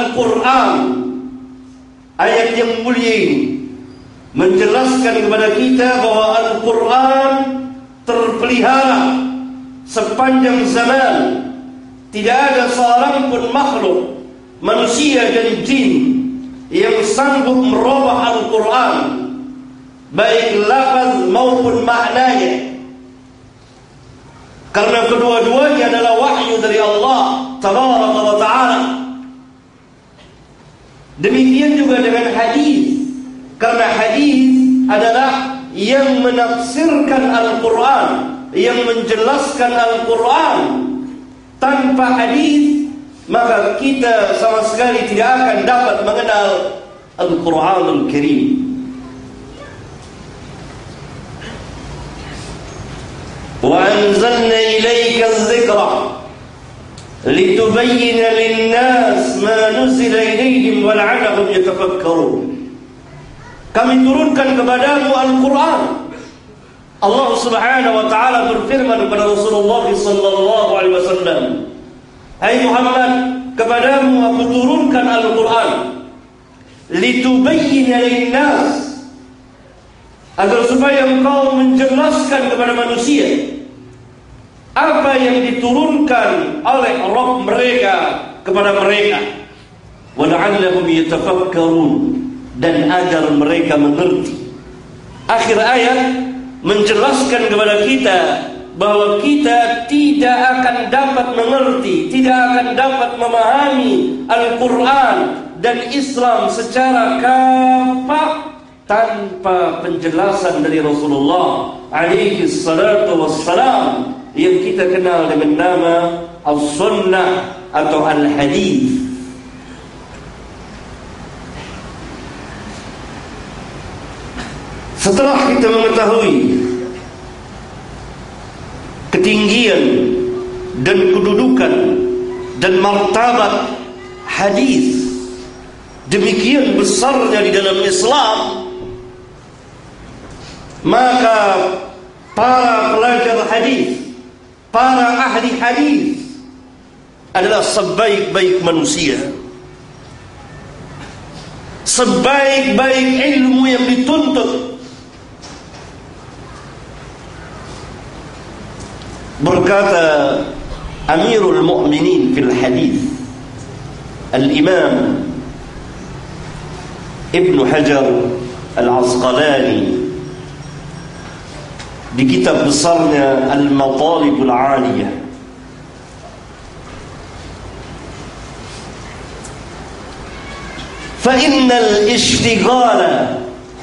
Al-Quran ayat yang mulia ini menjelaskan kepada kita bahwa Al-Quran terpelihara sepanjang zaman. Tidak ada seorang pun makhluk manusia dan jin yang sanggup merubah Al-Quran baik lafaz maupun maknanya. Karena kedua-duanya adalah wahyu dari Allah tabaraka wa taala demikian juga dengan hadis karena hadis adalah yang menafsirkan Al-Quran yang menjelaskan Al-Quran tanpa hadis maka kita sama sekali tidak akan dapat mengenal Al-Quranul Karim وأنزلنا إليك الذكر لتبين للناس ما نزل إليهم ولعلهم يتفكرون. كم ترونكن كبداه القرآن الله سبحانه وتعالى برفرمن بن رسول الله صلى الله عليه وسلم أي محمد كبداه ترونكن القرآن لتبين للناس agar supaya engkau menjelaskan من manusia apa yang diturunkan oleh Rabb mereka kepada mereka? Wa la'allahum yatafakkarun. Dan agar mereka mengerti. Akhir ayat menjelaskan kepada kita bahawa kita tidak akan dapat mengerti, tidak akan dapat memahami Al-Quran dan Islam secara kafah tanpa penjelasan dari Rasulullah alaihi salatu wassalam yang kita kenal dengan nama Al-Sunnah atau Al-Hadith. Setelah kita mengetahui ketinggian dan kedudukan dan martabat hadis demikian besarnya di dalam Islam maka para pelajar hadis para ahli hadis adalah sebaik-baik manusia. Sebaik-baik ilmu yang dituntut. Berkata Amirul Mu'minin fil hadis Al-Imam Ibn Hajar Al-Asqalani بكتاب بصرنا المطالب العالية. فإن الاشتغال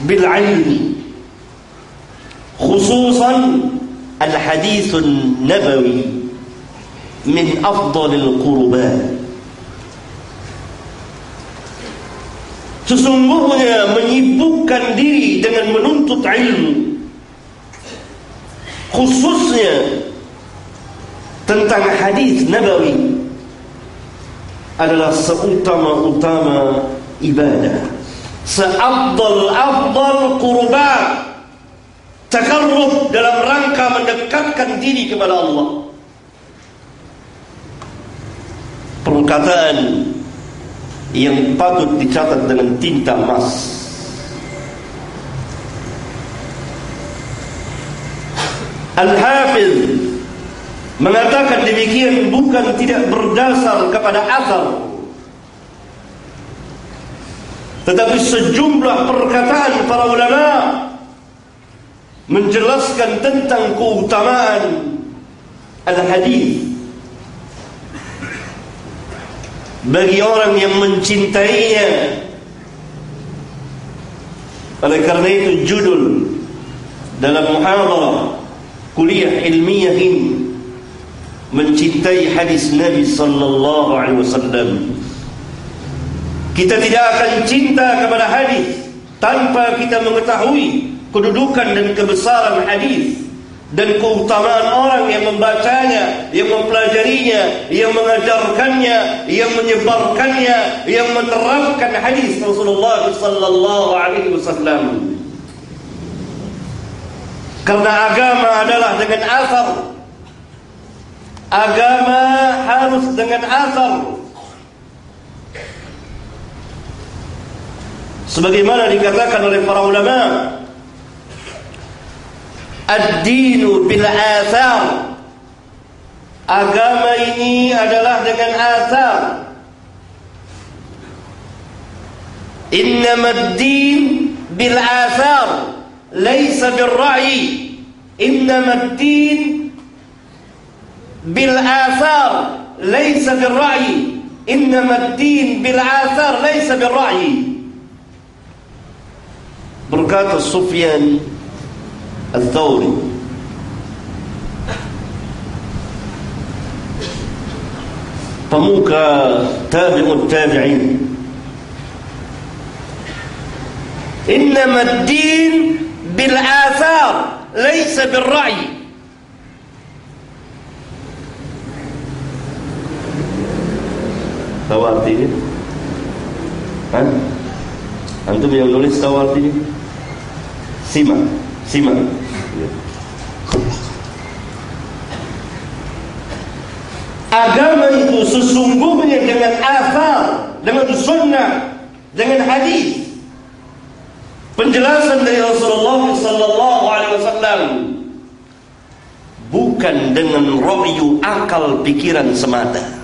بالعلم خصوصا الحديث النبوي من أفضل القربات Sesungguhnya menyibukkan diri dengan menuntut علم Khususnya Tentang hadis Nabawi Adalah seutama-utama ibadah. Seabdal-abdal kurban takarruf dalam rangka mendekatkan diri kepada Allah. Perkataan yang patut dicatat dengan tinta emas Al-Hafiz mengatakan demikian bukan tidak berdasar kepada asal. Tetapi sejumlah perkataan para ulama menjelaskan tentang keutamaan al-hadis bagi orang yang mencintainya. Oleh karena itu judul dalam muhadarah kuliah ilmiah ini mencintai hadis Nabi sallallahu alaihi wasallam kita tidak akan cinta kepada hadis tanpa kita mengetahui kedudukan dan kebesaran hadis dan keutamaan orang yang membacanya, yang mempelajarinya, yang mengajarkannya, yang menyebarkannya, yang menerapkan hadis Rasulullah sallallahu alaihi wasallam. Karena agama adalah dengan asar. Agama harus dengan asar. sebagaimana dikatakan oleh para ulama ad-dinu bil athar agama ini adalah dengan athar innama ad-din bil athar laysa bil ra'i innama ad-din bil athar laysa bil ra'i innama ad-din bil athar laysa bil ra'i berkata Sufyan Al-Thawri bil athar laysa bil ra'i tahu artinya? Hah? Antum yang nulis tahu artinya? Simak, simak. Agama itu sesungguhnya dengan asal, dengan sunnah, dengan hadis. Penjelasan dari Rasulullah sallallahu alaihi wasallam bukan dengan royu akal pikiran semata.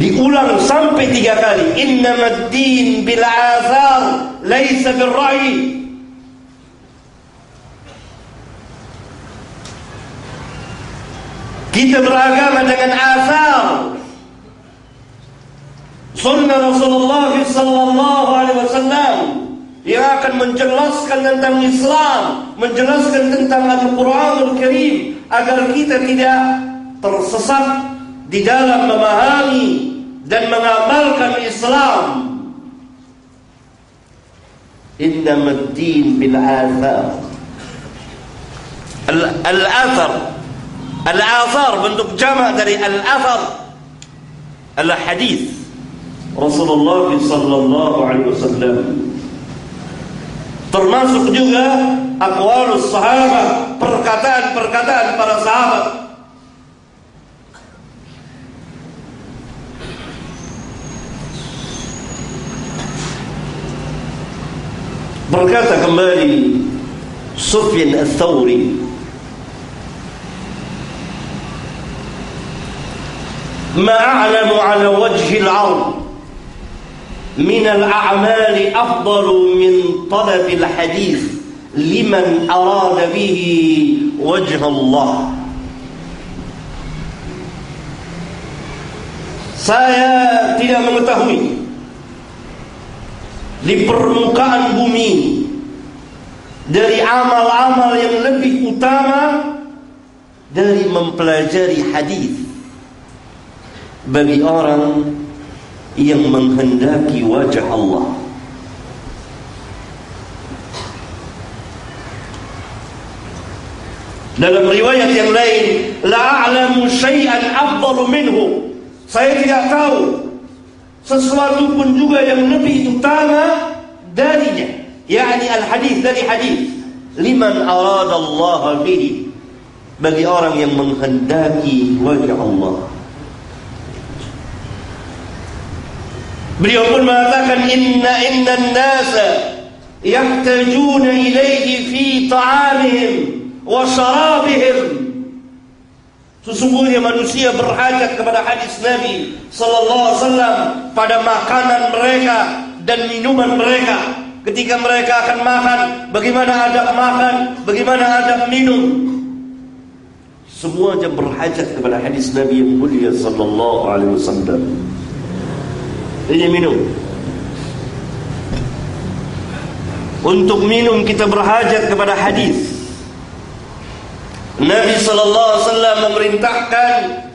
diulang sampai tiga kali innamad din bil azar laisa bil ra'i kita beragama dengan azar sunnah Rasulullah sallallahu alaihi wasallam yang akan menjelaskan tentang Islam menjelaskan tentang Al-Quranul Karim agar kita tidak tersesat di dalam memahami dan mengamalkan Islam. Innamad din bil athar. Al athar al athar bentuk jamak dari al athar al hadis Rasulullah sallallahu alaihi wasallam termasuk juga aqwalus sahabat perkataan-perkataan para sahabat berkata kembali Sufyan al-Thawri ما على وجه الأرض من الأعمال أفضل من طلب الحديث لمن أراد به وجه الله saya tidak mengetahui di permukaan bumi dari amal-amal yang lebih utama dari mempelajari hadis bagi orang yang menghendaki wajah Allah. Dalam riwayat yang lain la a'lamu syai'an afdalu minhu. Saya tidak tahu sesuatu pun juga yang lebih utama darinya. Yakni al-hadis dari hadis liman arada Allah bihi. Bagi orang yang menghendaki wajah Allah Beliau pun mengatakan inna inna an-nasa yahtajuna ilayhi fi ta'amihim wa syarabihim Sesungguhnya manusia berhajat kepada hadis Nabi sallallahu alaihi wasallam pada makanan mereka dan minuman mereka. Ketika mereka akan makan, bagaimana adab makan, bagaimana adab minum. Semuanya berhajat kepada hadis Nabi yang mulia sallallahu alaihi wasallam. Ini minum. Untuk minum kita berhajat kepada hadis. Nabi sallallahu alaihi wasallam memerintahkan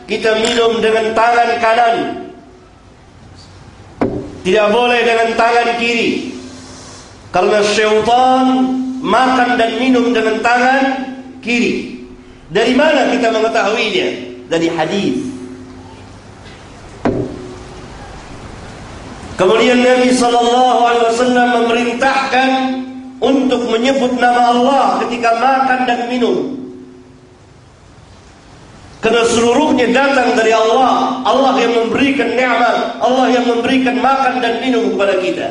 kita minum dengan tangan kanan. Tidak boleh dengan tangan kiri. Karena syaitan makan dan minum dengan tangan kiri. Dari mana kita mengetahuinya? Dari hadis. Kemudian Nabi sallallahu alaihi wasallam memerintahkan untuk menyebut nama Allah ketika makan dan minum. Karena seluruhnya datang dari Allah. Allah yang memberikan nikmat, Allah yang memberikan makan dan minum kepada kita.